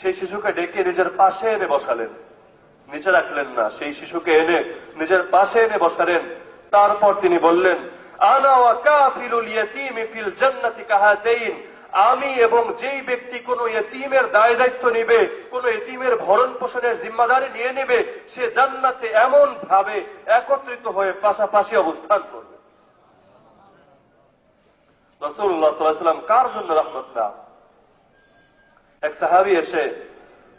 সেই শিশুকে ডেকে নিজের পাশে এনে বসালেন। নিচে রাখলেন না, সেই শিশুকে এনে নিজের পাশে এনে বসালেন। তারপর তিনি বললেন আমি এবং যেই ব্যক্তি কোন এতিমের দায় দায়িত্ব নিবে, কোন এতিমের ভরণ পোষণের জিম্মাদারি নিয়ে নেবে, সে জান্নাতে এমন ভাবে একত্রিত হয়ে পাশাপাশি অবস্থান করবে। রসুল্লাহ সাল্লাম কার জন্য রহমত না এক সাহাবি এসে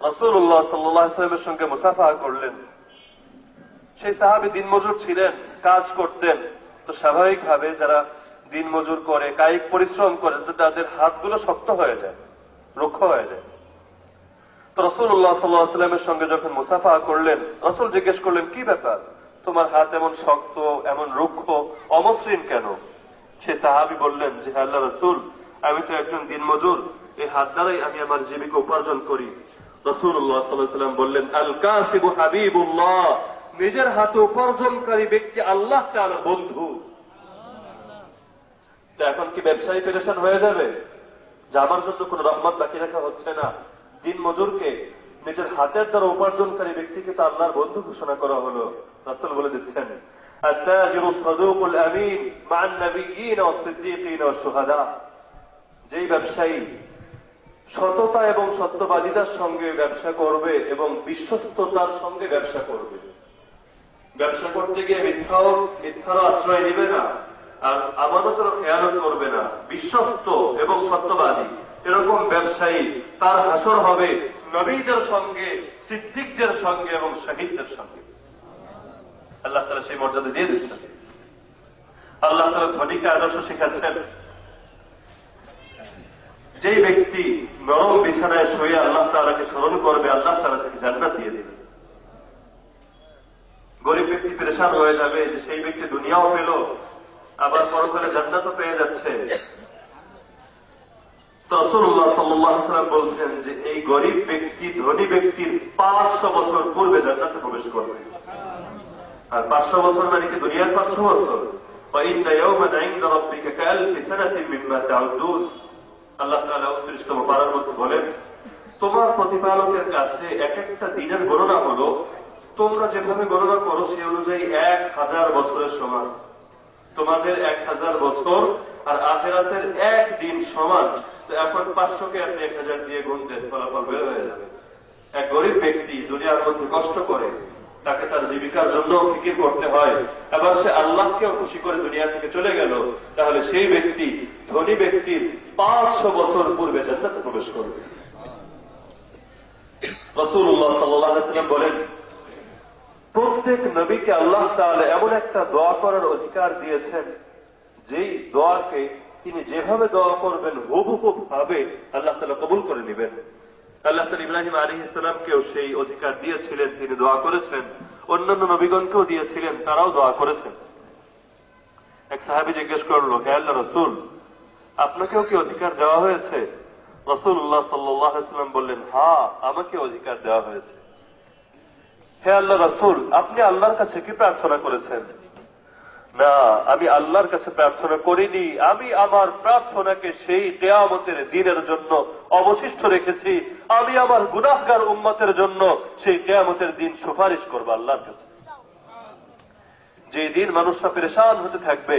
রসুল্লাহ সাল্লামের সঙ্গে মুসাফা করলেন। সেই সাহাবি দিনমজুর ছিলেন, কাজ করতেন। তো স্বাভাবিকভাবে যারা দিন মজুর করে, কায়িক পরিশ্রম করে তাদের হাতগুলো শক্ত হয়ে যায়, রুক্ষ হয়ে যায়। তো রসুল্লাহ সাল্লামের সঙ্গে যখন মুসাফা করলেন, রসুল জিজ্ঞেস করলেন, কি ব্যাপার? তোমার হাত এমন শক্ত, এমন রুক্ষ, অমসৃণ কেন? সে সাহাবি বললেন যে আল্লাহ রসুল, আমি তো একজন দিনমজুর। এই হাত দ্বারাই আমি আমার জীবিকা উপার্জন করি। রসুল্লাহ সাল্লাম বললেন আল কাসিবু হাবিবুল্লাহ। নিজের হাতে উপার্জনকারী ব্যক্তি আল্লাহ তার বন্ধু। তো এখন কি ব্যবসায়ী পেরেশান হয়ে যাবে? যাবার জন্য কোন রহমত বাকি রাখা হচ্ছে না। দিন মজুরকে নিজের হাতের দ্বারা উপার্জনকারী ব্যক্তিকে তো আল্লাহর বন্ধু ঘোষণা করা হলো। রাসুল বলে দিচ্ছেন যেই ব্যবসায়ী সততা এবং সত্যবাদিতার সঙ্গে ব্যবসা করবে এবং বিশ্বস্ততার সঙ্গে ব্যবসা করবে। ব্যবসা করতে গিয়ে মিথ্যাও, মিথ্যারও আশ্রয় নেবে না, আর আমানতের খেয়ালত করবে না। বিশ্বস্ত এবং সত্যবাদী, এরকম ব্যবসায়ী তার হাসর হবে নবীদের সঙ্গে, সিদ্দিকদের সঙ্গে এবং শহীদদের সঙ্গে। আল্লাহ তালা সেই মর্যাদা দিয়ে দিচ্ছেন। আল্লাহ তালা ধনীকে আদর্শ শেখাচ্ছেন। যেই ব্যক্তি নরম বিছানায় শুয়ে আল্লাহ তালাকে স্মরণ করবে, আল্লাহ তালা তাকে জান্নাত দিয়ে দেবে। গরিব ব্যক্তি পরেশান হয়ে যাবে যে সেই ব্যক্তি দুনিয়াও পেল, আবার পরকালে জান্নাতও পেয়ে যাচ্ছে। রসুল্লাহ সাল্লাম বলছেন যে এই গরিব ব্যক্তি, ধনী ব্যক্তির পাঁচশো বছর পূর্বে জান্নাতে প্রবেশ করবে। আর পাঁচশো বছর মানে কি দুনিয়ার পাঁচশো বছর? আল্লাহ তালা উৎকৃষ্টম পাড়ার মধ্যে বলেন, তোমার প্রতিপালকের কাছে এক একটা দিনের গণনা হলো, তোমরা যেভাবে গণনা করো সে অনুযায়ী এক হাজার বছরের সমান। তোমাদের এক হাজার বছর আর আখেরাতের এক দিন সমান। তো এখন পাঁচশোকে আপনি এক হাজার দিয়ে গুনতেন ফলাফল বের হয়ে যাবে। এক গরিব ব্যক্তি দুনিয়ার মধ্যে কষ্ট করে তাকে তার জীবিকার জন্য ফিকির করতে হয়। এবার সে আল্লাহকেও খুশি করে দুনিয়া থেকে চলে গেল। তাহলে সেই ব্যক্তি, ধনী ব্যক্তির পাঁচশো বছর পূর্বে জান্নাতে প্রবেশ করবে। রসুল্লাহ সাল্লাম বলেন, প্রত্যেক নবীকে আল্লাহ তাহলে এমন একটা দোয়া করার অধিকার দিয়েছেন, যেই দোয়াকে তিনি যেভাবে দোয়া করবেন, হুবহু ভাবে আল্লাহ তালা কবুল করে নেবেন। আল্লাহ তালা ইব্রাহিম আলী ইসলামকেও সেই অধিকার দিয়েছিলেন, তিনি দোয়া করেছেন অন্যান্য নবীগণকেও দিয়েছিলেন, তারাও দোয়া করেছেন। এক সাহাবি জিজ্ঞেস করল, হে আল্লাহ রসুল, আপনাকেও কি অধিকার দেওয়া হয়েছে? রসুল্লাহ সাল্লাম বললেন, হা আমাকে অধিকার দেওয়া হয়েছে। হে আল্লাহ রসুল, আপনি আল্লাহর কাছে কি প্রার্থনা করেছেন? না, আমি আল্লাহর কাছে প্রার্থনা করিনি। আমি আমার প্রার্থনাকে সেই কেয়ামতের দিনের জন্য অবশিষ্ট রেখেছি। আমি আমার গুনাহগার উম্মতের জন্য সেই কেয়ামতের দিন সুপারিশ করব আল্লাহর কাছে। যে দিন মানুষরা পরেশান হতে থাকবে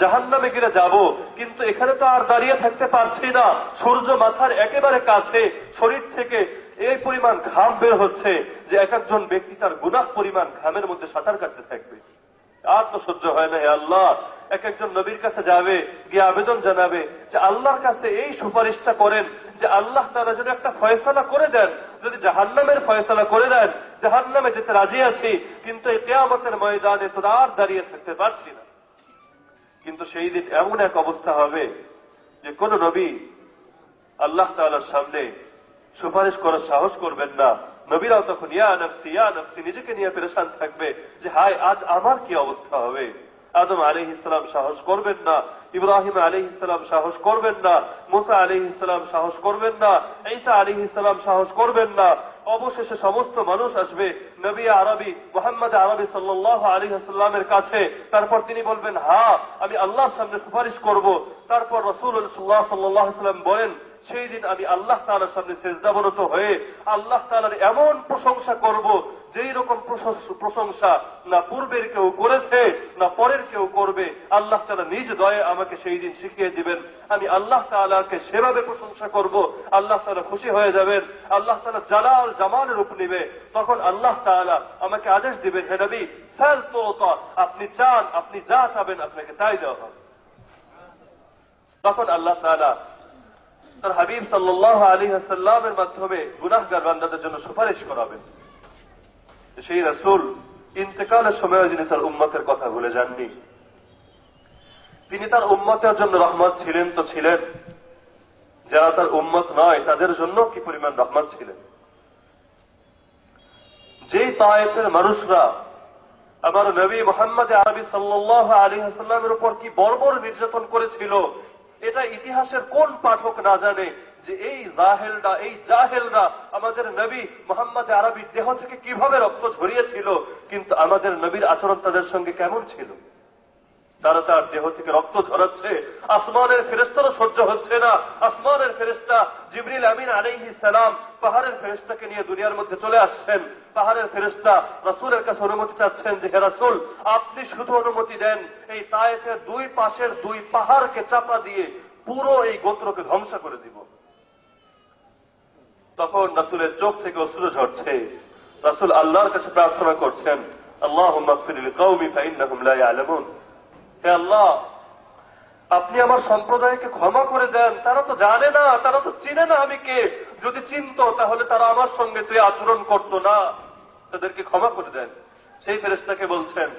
জাহান নামে গিয়ে যাব, কিন্তু এখানে তো আর দাঁড়িয়ে থাকতে পারছি না। সূর্য মাথার একেবারে কাছে, শরীর থেকে এই পরিমাণ ঘাম বের হচ্ছে যে এক একজন ব্যক্তি তার গুনাহ পরিমাণ ঘামের মধ্যে সাঁতার কাটতে থাকবে। আর তো সহ্য হয় না, হে আল্লাহ। এক একজন নবীর কাছে যাবে, গিয়ে আবেদন জানাবে যে আল্লাহর কাছে এই সুপারিশটা করেন যে আল্লাহ তারা যেন একটা ফয়সলা করে দেন। যদি জাহান্নামের ফয়সলা করে দেন, জাহান্নামে যেতে রাজি আছি, কিন্তু এই কেয়ামতের ময়দানে তো আর দাঁড়িয়ে থাকতে পারছি না। কিন্তু সেই দিন এমন এক অবস্থা হবে যে কোন নবী আল্লাহ তালার সামনে সুপারিশ করার সাহস করবেন না। নবীরাও তখন, ইয়া নফসি ইয়া নফসি, নিজেকে নিয়ে পেরেশান থাকবে যে, হায়, আজ আমার কি অবস্থা হবে? আদম আলী ইসলাম সাহস করবেন না, ইব্রাহিম আলী ইসলাম সাহস করবেন না, মুসা আলী ইসলাম সাহস করবেন না, ঈসা আলী ইসলাম সাহস করবেন না। অবশেষে সমস্ত মানুষ আসবে, নবী আরবি, মোহাম্মদ আরবি সাল্লাহ আলী হাসাল্লামের কাছে। তারপর তিনি বলবেন হা আমি আল্লাহর সামনে সুপারিশ করব। তারপর রসুল সাল্লাহ সাল্লাম বলেন সেই দিন আমি আল্লাহ তালার সামনে সেজদাবনত হয়ে আল্লাহ তালার এমন প্রশংসা করব, যেই রকম প্রশংসা না পূর্বের কেউ করেছে, না পরের কেউ করবে। আল্লাহ তালা নিজ দয়ে আমাকে সেই দিন শিখিয়ে দিবেন। আমি আল্লাহ তালাকে সেভাবে প্রশংসা করব, আল্লাহ তালা খুশি হয়ে যাবেন, আল্লাহ তালা জালাল জামানের রূপ নিবে। তখন আল্লাহ তাআলা আমাকে আদেশ দিবেন, হে নবী, ফেল তো, আপনি চান, আপনি যা চাবেন আপনাকে তাই দেওয়া হবে। তখন আল্লাহ তাআলা তার হাবিব সাল্লাহ আলী সাল্লামের মাধ্যমে গুনাহগার বান্দাদের জন্য সুপারিশ করাবেন সেই রাসূল ইন্তেকালের সময় যিনি তার উম্মতের কথা ভুলে যাননি। তিনি তার উম্মতের জন্য রহমত ছিলেন তো ছিলেন। যারা তার উম্মত নয়, তাদের জন্য কি পরিমাণ রহমত ছিলেন? যেই তায়েফের মানুষরা আমার নবী মোহাম্মদ আরবি সাল্লাহ আলী হাসাল্লামের উপর কি বর্বর নির্যাতন করেছিল এটা ইতিহাসের কোন পাঠক না জানে যে এই জাহেলরা এই জাহেলরা আমাদের নবী মোহাম্মদ আরবির দেহ থেকে কীভাবে রক্ত ঝরিয়েছিল, কিন্তু আমাদের নবীর আচরণ তাদের সঙ্গে কেমন ছিল? তারা তার দেহ থেকে রক্ত ঝরাচ্ছে। আসমানের ফেরেস্তারও সহ্য হচ্ছে না। আসমানের ফেরেস্তা জিবরিল আমিন আলাইহি সালাম পাহাড়ের ফেরেস্তাকে নিয়ে দুনিয়ার মধ্যে চলে আসছেন। পাহাড়ের ফেরেস্তা রাসূলের কাছে অনুমতি চাচ্ছেন যে, হে রাসূল, আপনি শুধু অনুমতি দেন। এই তায়েফের দুই পাশের দুই পাহাড়কে চাপা দিয়ে পুরো এই গোত্রকে ধ্বংস করে দিব। তখন রাসূলের চোখ থেকে অশ্রু ঝরছে। রাসূল আল্লাহর কাছে প্রার্থনা করছেন ইগফির লিকাওমি ফাইন্নাহুম লা ইয়ালামুন। হে আল্লাহ, আপনি আমার সম্প্রদায়কে ক্ষমা করে দেন। তারা তো জানে না, তারা তো চিনে না আমি কে। যদি চিনত, তাহলে তারা আমার সঙ্গে তুই আচরণ করত না। তাদেরকে ক্ষমা করে দেন। সেই ফেরেস্তাকে বলছেন,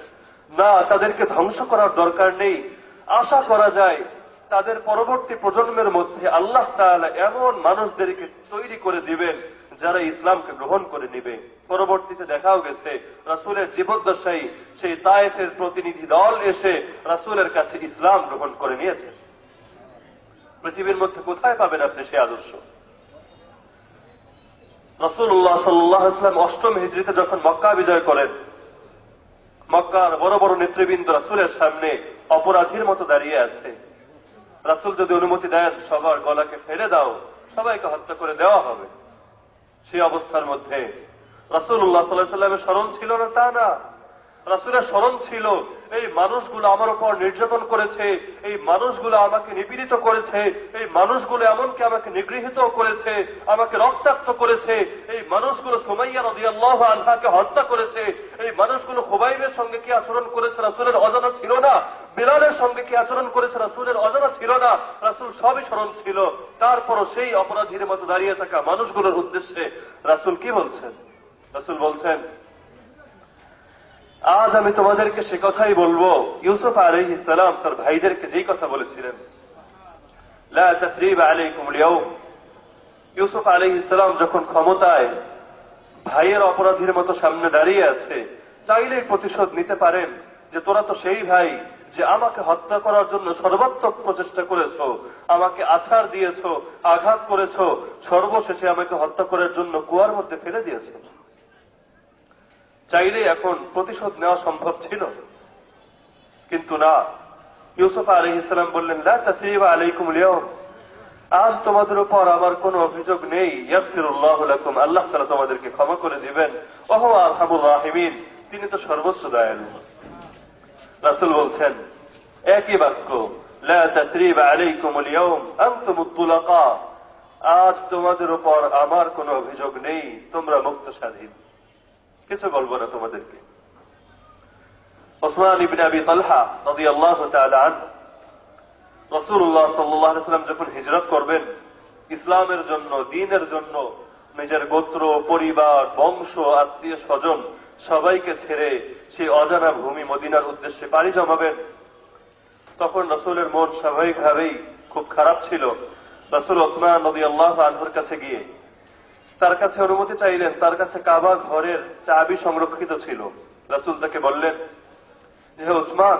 না, তাদেরকে ধ্বংস করার দরকার নেই। আশা করা যায়, তাদের পরবর্তী প্রজন্মের মধ্যে আল্লাহ তাআলা এমন মানুষদেরকে তৈরি করে দিবেন যারা ইসলামকে গ্রহণ করে নিবে। পরবর্তীতে দেখাও গেছে, রাসুলের জীবদ্দশাই সেই তায়েফের প্রতিনিধি দল এসে রাসুলের কাছে ইসলাম গ্রহণ করে নিয়েছে। পৃথিবীর মধ্যে কোথায় পাবেন আপনি সে আদর্শ? রসুল্লাহ সাল্লাম অষ্টম হিজড়িতে যখন মক্কা বিজয় করেন, মক্কার বড় বড় নেতৃবৃন্দ রাসুলের সামনে অপরাধীর মতো দাঁড়িয়ে আছে। রাসুল যদি অনুমতি দেন, সবার গলাকে ফেলে দাও, সবাইকে হত্যা করে দেওয়া হবে। সেই অবস্থার মধ্যে রাসুল্লাহ সাল্লাহ সাল্লামের স্মরণ ছিল না তা না। রাসুলের স্মরণ ছিল, এই মানুষগুলো আমার উপর নির্যাতন করেছে, এই মানুষগুলো আমাকে নিপীড়িত করেছে, এই মানুষগুলো এমনকি আমাকে নিগৃহীত করেছে, আমাকে রক্তাক্ত করেছে, এই মানুষগুলো সুমাইয়া নদী আল্লাহ আল্লাহকে হত্যা করেছে, এই মানুষগুলো খুবাইবের সঙ্গে কি আচরণ করেছে রাসুলের অজানা ছিল না? বিলালের সঙ্গে কি আচরণ করেছে রাসুলের অজানা ছিল না? রাসুল সবই স্মরণ ছিল। তারপরও সেই অপরাধীর মতো দাঁড়িয়ে থাকা মানুষগুলোর উদ্দেশ্যে রাসুল কি বলছেন? রাসুল বলছেন আজ আমি তোমাদেরকে সে কথাই বলব ইউসুফ আলহ ইসলাম তার ভাইদেরকে যেই কথা বলেছিলেন। ইউসুফ আলহ ইসলাম যখন ক্ষমতায় ভাইয়ের অপরাধীর মতো সামনে দাঁড়িয়ে আছে, চাইলেই প্রতিশোধ নিতে পারেন যে তোরা তো সেই ভাই যে আমাকে হত্যা করার জন্য সর্বাত্মক প্রচেষ্টা করেছ, আমাকে আছাড় দিয়েছ, আঘাত করেছ, সর্বশেষে আমাকে হত্যা করার জন্য কুয়ার মধ্যে ফেলে দিয়েছ চাইলে এখন প্রতিশোধ নেওয়া সম্ভব ছিল। কিন্তু না। ইউসুফ আলহ ইসলাম বললেন না তাসিব আলাইকুম আজ তোমাদের উপর আমার কোন অভিযোগ নেই। ইয়াফিরুল্লাহ আল্লাহ তাআলা তোমাদেরকে ক্ষমা করে দিবেন। ওহ আরহামুর রাহিমিন। তিনি তো সর্বোচ্চ দয়ালু। রাসূল বলছেন, একই বাক্য আজ তোমাদের উপর আমার কোনো অভিযোগ নেই। তোমরা মুক্ত স্বাধীন। কিছু বলব না তোমাদেরকে। ওসমান ইবিন আবি তালহা আনহু, রাসূলুল্লাহ সাল্লাল্লাহু সাল্লাম যখন হিজরত করবেন, ইসলামের জন্য, দ্বীনের জন্য, নিজের গোত্র, পরিবার, বংশ, আত্মীয় স্বজন সবাইকে ছেড়ে সেই অজানা ভূমি মদিনার উদ্দেশ্যে পাড়ি জমাবেন, তখন রসুলের মন স্বাভাবিকভাবেই খুব খারাপ ছিল। রসুল ওসমান নদী আল্লাহ আনহুর কাছে গিয়ে তার কাছে অনুমতি চাইলেন, তার কাছে কাবা ঘরের চাবি সংরক্ষিত ছিল। রাসুল তাকে বললেন, হে উসমান,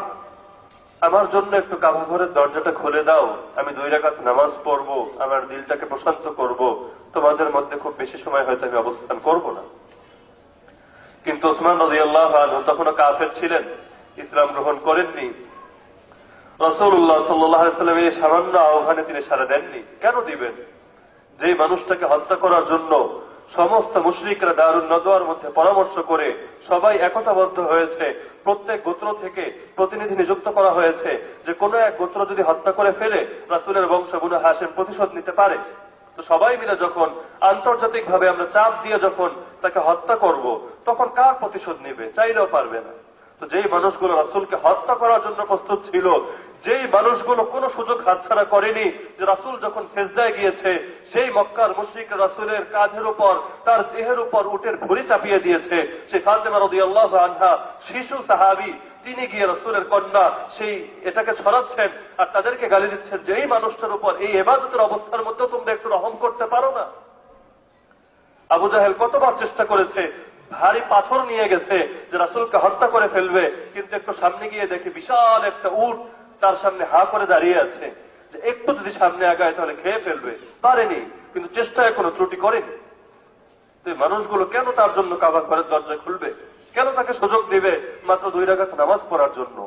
আমার জন্য একটু কাবা ঘরের দরজাটা খুলে দাও। আমি দুই রাকাত নামাজ পড়ব, আমার দিলটাকে প্রশান্ত করব। তোমাদের মধ্যে খুব বেশি সময় হয়তো আমি অবস্থান করব না। কিন্তু ওসমান নদী আল্লাহ তখনও কাফের ছিলেন, ইসলাম গ্রহণ করেননি। রসুল্লাহ সাল্লাম এই সামান্য আহ্বানে তিনি সারা দেননি। কেন দিবেন? যেই মানুষটাকে হত্যা করার জন্য সমস্ত মুশরিকরা দারুণ নদোয়ার মধ্যে পরামর্শ করে সবাই একতাবদ্ধ হয়েছে, প্রত্যেক গোত্র থেকে প্রতিনিধি নিযুক্ত করা হয়েছে যে কোনো এক গোত্র যদি হত্যা করে ফেলে, রাসুলের বংশ বুনু হাসেম প্রতিশোধ নিতে পারে। তো সবাই মিলে যখন আন্তর্জাতিক ভাবে আমরা চাপ দিয়ে যখন তাকে হত্যা করব, তখন কার প্রতিশোধ নেবে? চাইলেও পারবে না। তো যেই মানুষগুলো রাসুলকে হত্যা করার জন্য প্রস্তুত ছিল, যেই মানুষগুলো কোনো সুযোগ হাতছাড়া করেনি যে রাসুল যখন সেজদায় গিয়েছে, সেই মক্কার মুশ্রিক রাসুলের কাঁধের উপর, তার দেহের উপর উটের ভুড়ি চাপিয়ে দিয়েছে। সেই ফাতেমা রদি আল্লাহ আনহা, শিশু সাহাবি, তিনি গিয়ে রসুলের কন্যা সেই এটাকে ছড়াচ্ছেন আর তাদেরকে গালি দিচ্ছেন যে এই মানুষটার উপর এই এবাদতের অবস্থার মধ্যে তোমরা একটু রহম করতে পারো না? আবু জাহেল কতবার চেষ্টা করেছে ভারী পাথর নিয়ে গেছে যে রাসুলকে হত্যা করে ফেলবে, কিন্তু একটু সামনে গিয়ে দেখে বিশাল একটা উট তার সামনে হা করে দাঁড়িয়ে আছে। যে একটু যদি সামনে আগায় তাহলে খেয়ে ফেলবে। পারেনি, কিন্তু চেষ্টায় কোনো ত্রুটি করেনি। মানুষগুলো কেন তার জন্য কাবা ঘরের দরজা খুলবে? কেন তাকে সুযোগ দিবে মাত্র দুই রাগাত নামাজ পড়ার জন্য?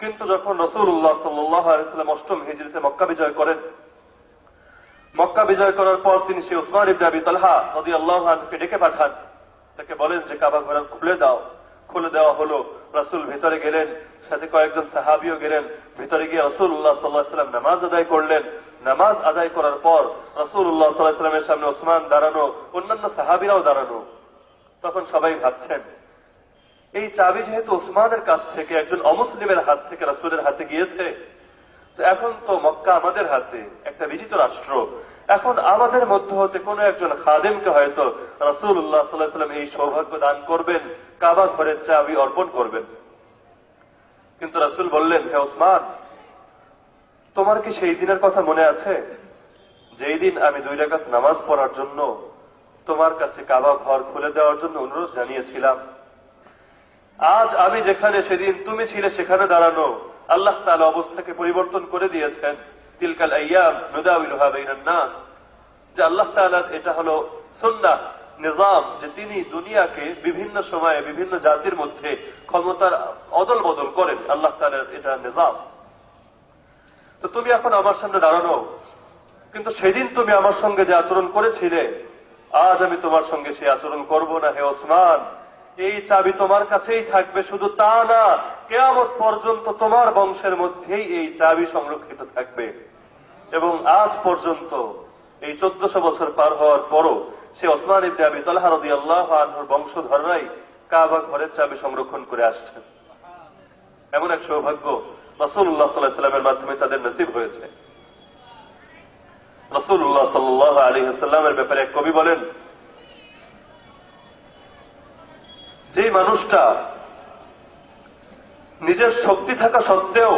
কিন্তু যখন রসুল্লাহ সাল্লাম অষ্টম হিজড়িতে মক্কা বিজয় করেন, মক্কা বিজয় করার পর তিনি সেই উসমান ইবনে আবি তালহা নদী আল্লাহকে ডেকে পাঠান। তাকে বলেন যে কাবা ঘোরা খুলে দাও। খুলে দেওয়া হলো। রাসুল ভিতরে গেলেন, সাথে কয়েকজন সাহাবিও গেলেন। ভিতরে গিয়ে রসুল্লাহ সাল্লাহ সাল্লাম নামাজ আদায় করলেন। নামাজ আদায় করার পর রসুল্লাহ সাল্লাহ সাল্লামের সামনে ওসমান দাঁড়ানো, অন্যান্য সাহাবিরাও দাঁড়ানো। তখন সবাই ভাবছেন, এই চাবি যেহেতু ওসমানের কাছ থেকে, একজন অমুসলিমের হাত থেকে রাসুলের হাতে গিয়েছে, তো এখন তো মক্কা আমাদের হাতে, একটা বিজিত রাষ্ট্র। এখন আমাদের মধ্য হতে কোন একজন খাদেমকে হয়তো রাসুল উল্লাহ সাল্লাম এই সৌভাগ্য দান করবেন, কাবা ঘরের চাবি অর্পণ করবেন। কিন্তু রাসুল বললেন, হে ওসমান, তোমার কি সেই দিনের কথা মনে আছে? যেই দিন আমি দুই রাকাত নামাজ পড়ার জন্য তোমার কাছে কাবা ঘর খুলে দেওয়ার জন্য অনুরোধ জানিয়েছিলাম। আজ আমি যেখানে সেদিন তুমি ছিলে সেখানে দাঁড়ানো আল্লাহ তালা অবস্থাকে পরিবর্তন করে দিয়েছেন। তিলকাল আয়াম নুদাউলুহা বাইনান নাস, যে আল্লাহ তাআলা এটা হলো সুন্নাহ, নিজাম, যে তিনি দুনিয়াকে বিভিন্ন সময়ে বিভিন্ন জাতির মধ্যে ক্ষমতার অদল বদল করেন। আল্লাহ তাআলার এটা নিজাম। তো তুমি এখন আমার সামনে দাঁড়ানো, কিন্তু সেদিন তুমি আমার সঙ্গে যে আচরণ করেছিলে, আজ আমি তোমার সঙ্গে সেই আচরণ করব না, হে ওসমান। এই চাবি তোমার কাছেই থাকবে, শুধু তা না, কেয়ামত পর্যন্ত তোমার বংশের মধ্যেই এই চাবি সংরক্ষিত থাকবে। এবং আজ পর্যন্ত, এই চোদ্দশো বছর পার হওয়ার পরও সে ওসমান ইবনে আবি তালহা রদি আল্লাহ আনহুর বংশধররাই কাবা ঘরের চাবি সংরক্ষণ করে আসছেন। এমন এক সৌভাগ্য রসুল্লাহ সাল্লাহ সাল্লামের মাধ্যমে তাদের নসিব হয়েছে। রসুল্লাহ সাল্লাহ আলী সাল্লামের ব্যাপারে এক কবি বলেন যে মানুষটা নিজের শক্তি থাকা সত্ত্বেও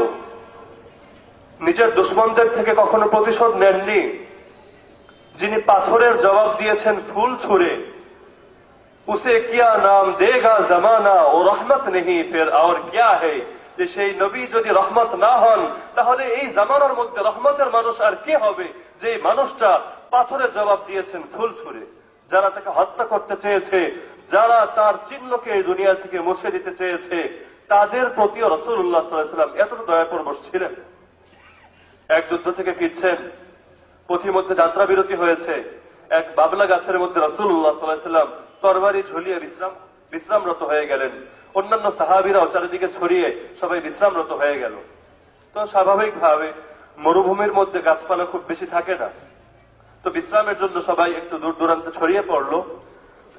নিজের দুশ্মনদের থেকে কখনো প্রতিশোধ নেননি, যিনি পাথরের জবাব দিয়েছেন ফুল ছুড়ে, উসে কিয়া নাম দেগা জমানা, ও রহমত নেই ফের আর কিয়া হে? যে সেই নবী যদি রহমত না হন, তাহলে এই জামানার মধ্যে রহমতের মানুষ আর কে হবে? যে মানুষটা পাথরের জবাব দিয়েছেন ফুল ছুড়ে, যারা তাকে হত্যা করতে চেয়েছে যারা তার চিহ্নকে এই দুনিয়া থেকে মুছে দিতে চেয়েছে, তাদের প্রতিও রসুল্লাহ সাল্লাম এতটা দয়াপরবশ ছিলেন। এক যুদ্ধ থেকে ফিরছেন, পথিমধ্যে যাত্রা বিরতি হয়েছে। এক বাবলা গাছের মধ্যে রসুল্লাহ সাল্লাম তরবারি ঝুলিয়ে বিশ্রাম, বিশ্রামরত হয়ে গেলেন। অন্যান্য সাহাবিরাও চারিদিকে ছড়িয়ে সবাই বিশ্রামরত হয়ে গেল। তো স্বাভাবিকভাবে মরুভূমির মধ্যে গাছপালা খুব বেশি থাকে না। তো বিশ্রামের জন্য সবাই একটু দূর দূরান্তে ছড়িয়ে পড়ল।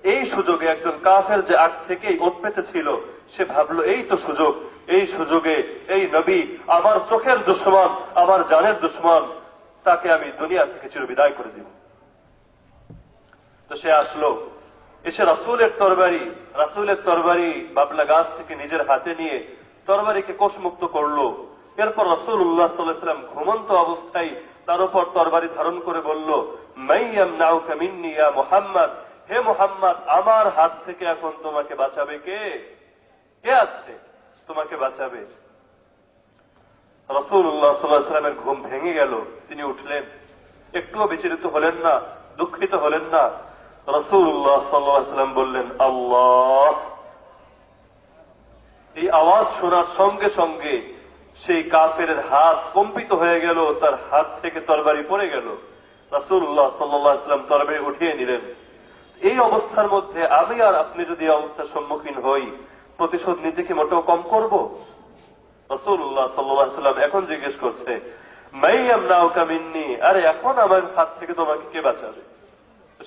এই সুযোগে একজন কাফের যে আগ থেকেই ওত পেতে ছিল সে ভাবলো, এই তো সুযোগ, এই সুযোগে এই নবী আমার চোখের দুশ্মন, আমার জানের দুশ্মন, তাকে আমি দুনিয়া থেকে চির বিদায় করে দিব। তো সে আসলো, এসে রাসুলের তরবারি রাসুলের তরবারি বাবলা গাছ থেকে নিজের হাতে নিয়ে তরবারিকে কোষমুক্ত করল। এরপর রসুল উল্লাহ সাল্লাম ঘুমন্ত অবস্থায় তার উপর তরবারি ধারণ করে বলল মাইয়াম নাও কামিন্নি মোহাম্মদ হে মোহাম্মদ, আমার হাত থেকে এখন তোমাকে বাঁচাবে কে? কে আছে তোমাকে বাঁচাবে? রসুল্লাহ সাল্লাহামের ঘুম ভেঙে গেল। তিনি উঠলেন। একটুও বিচলিত হলেন না, দুঃখিত হলেন না। রসুল্লাহ সাল্লাম বললেন, আল্লাহ! এই আওয়াজ শোনার সঙ্গে সঙ্গে সেই কাফের হাত কম্পিত হয়ে গেল, তার হাত থেকে তরবারি পড়ে গেল। রাসুল্লাহ সাল্লাম তরবারি উঠিয়ে নিলেন। এই অবস্থার মধ্যে আমি আর আপনি যদি অবস্থার সম্মুখীন হই, প্রতিশোধ নিতে কি মোটেও কম করব? রসুল্লাহ সাল্লাম এখন জিজ্ঞেস করছে মাইয়াম নাও কামিন্নি আরে, এখন আমার হাত থেকে তোমাকে কে বাঁচাবে?